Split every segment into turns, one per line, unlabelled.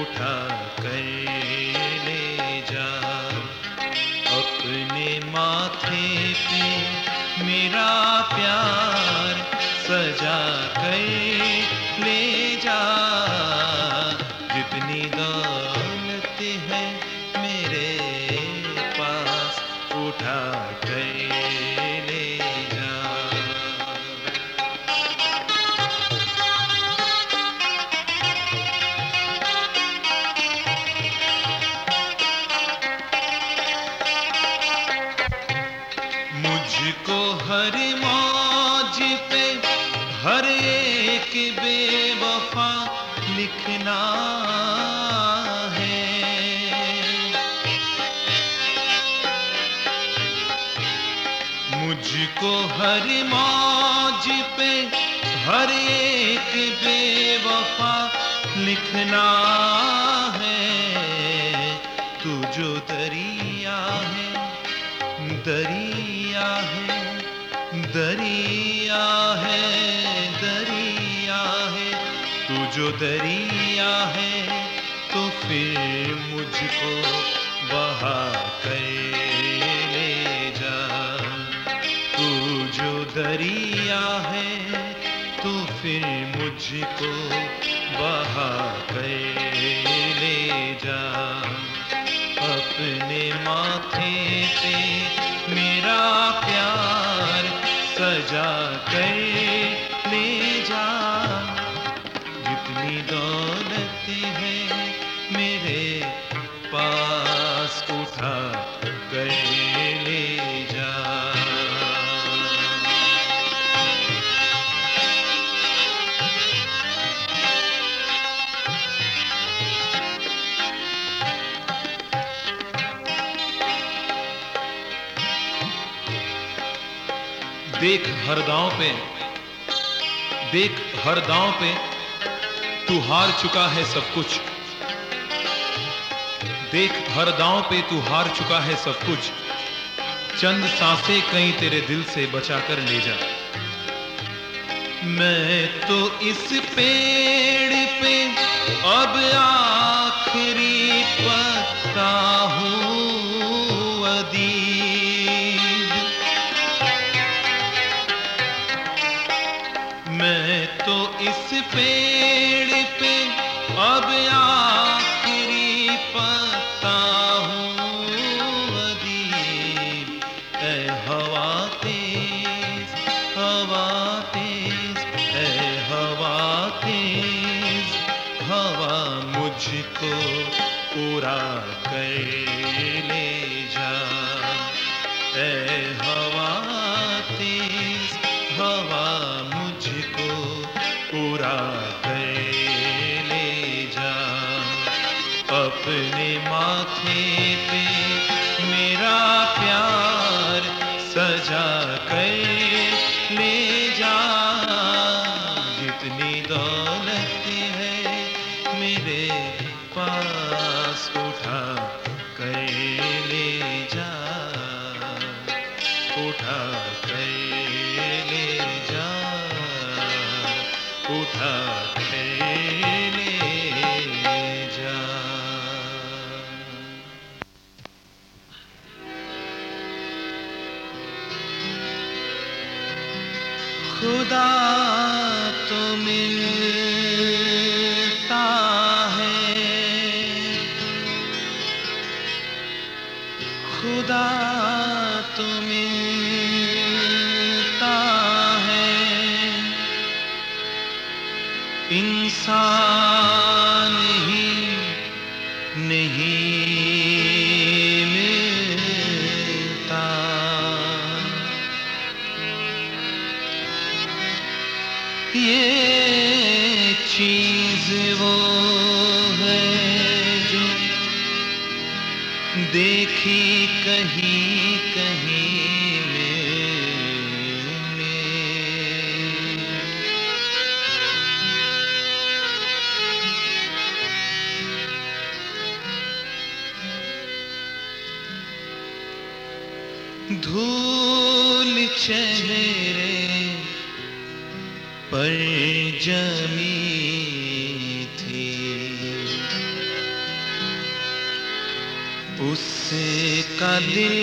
اٹھا کر لے جا۔ اپنے ماتھے پہ میرا پیار کو ہر موج پہ ہر ایک بے وفا لکھنا ہے۔ مجھ کو ہر موج پہ ہر ایک بے وفا لکھنا ہے۔ تو جو دریا ہے، دریا دریا ہے دریا ہے۔ تو جو دریا ہے، تو پھر مجھ کو بہا کر لے جا۔ تو جو دریا ہے، تو پھر مجھ کو بہا کر لے جا۔ اپنے ماتھے پہ میرا پیار جا کر ہر داؤں پہ۔ دیکھ ہر داؤں پہ۔ تو ہار چکا ہے سب کچھ۔ دیکھ ہر داؤں پہ تو ہار چکا ہے سب کچھ۔ چند سانسیں کہیں تیرے دل سے بچا کر لے جا۔ میں تو اس پیڑ پہ اب آخری پتا ہوں۔ اس پیڑ پہ اب آخری پتا ہوں ادیب اے ہوا خدا دیکھی کہیں کہیں دل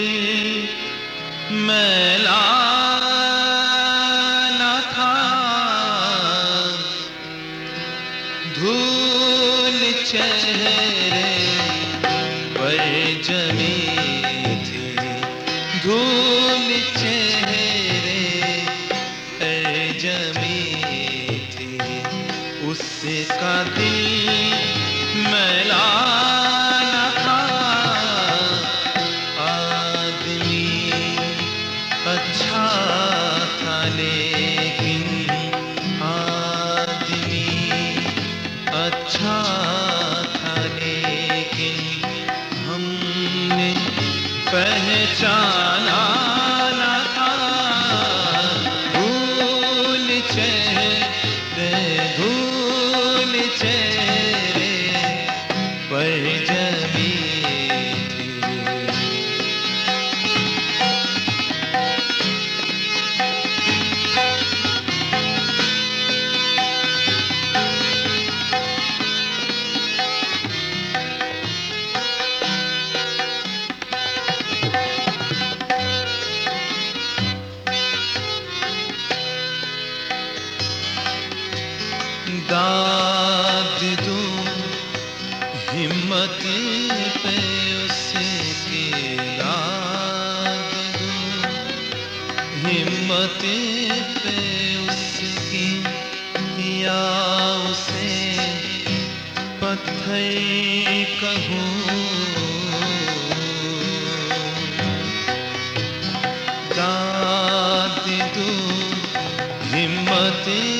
پاتی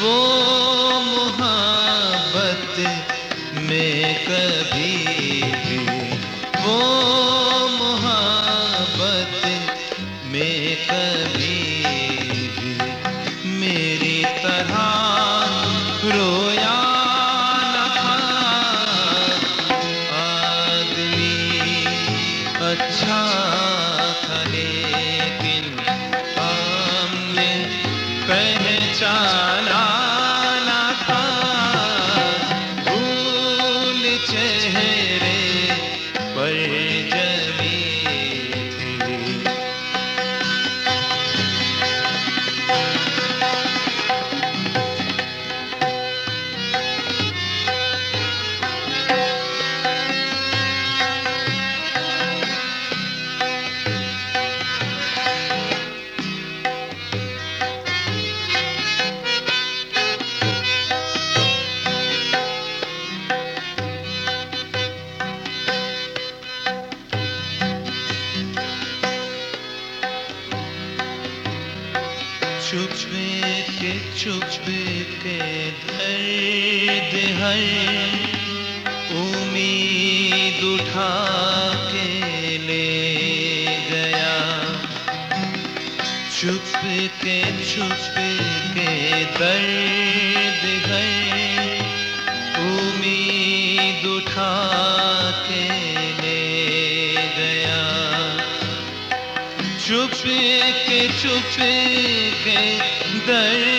وہ چھپے کے چھپے کے، درد ہر امید اٹھا کے لے گیا۔ چھپے کے چھپے کے، درد پہ
در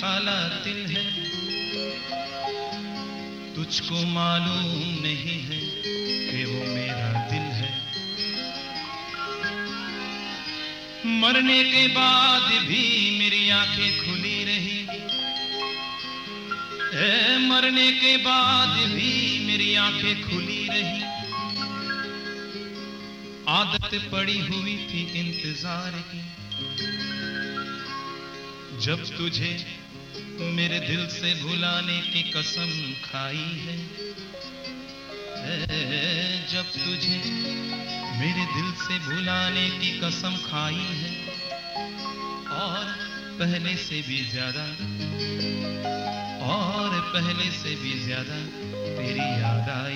کالا تل ہے تجھ کو معلوم نہیں ہے کہ وہ میرا دل ہے۔ مرنے کے بعد بھی میری آنکھیں کھلی رہی اے مرنے کے بعد بھی میری آنکھیں کھلی رہی عادت پڑی ہوئی تھی انتظار کی۔ جب تجھے میرے دل سے بھلانے کی قسم کھائی ہے۔ جب تجھے میرے دل سے بھلانے کی قسم کھائی ہے، اور پہلے سے بھی زیادہ، اور پہلے سے بھی زیادہ تیری یاد آئی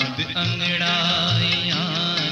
ہے انگڑائیاں۔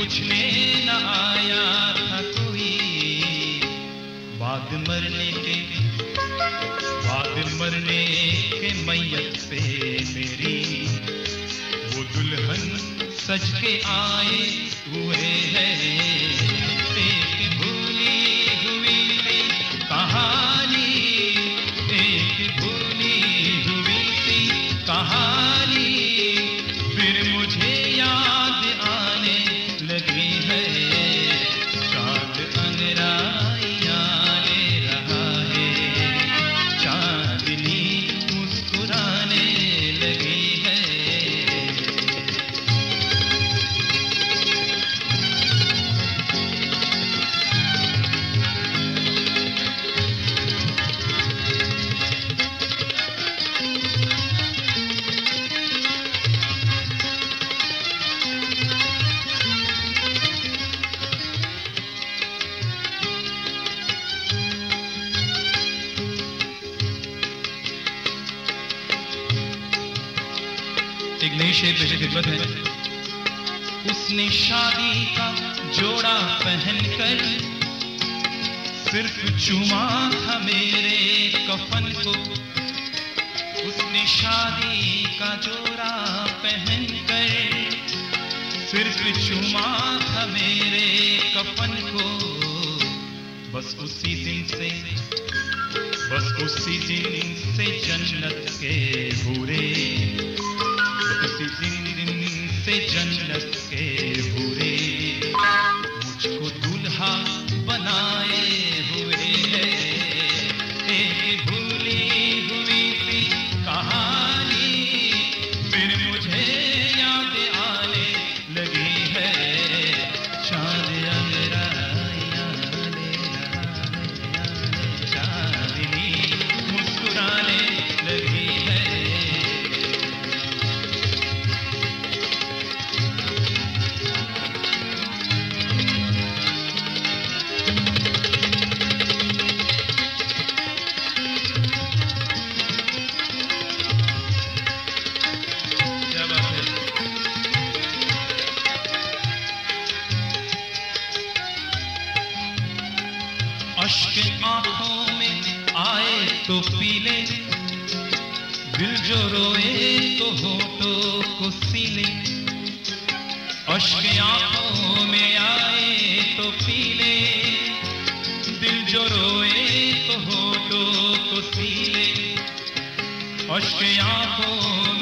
پوچھنے نہ آیا تھا کوئی۔ بعد مرنے کے، بعد مرنے کے میت سے میری۔ وہ دلہن سج کے آئے ہوئے ہیں۔ ایک نئی شیر پیش خدمت ہے۔ اس نے شادی کا جوڑا پہن کر صرف چوما تھا میرے کفن کو۔ اس نے شادی کا جوڑا پہن کر صرف چوما تھا میرے کفن کو۔ بس اسی دن سے، بس اسی دن سے جنت کے بورے کو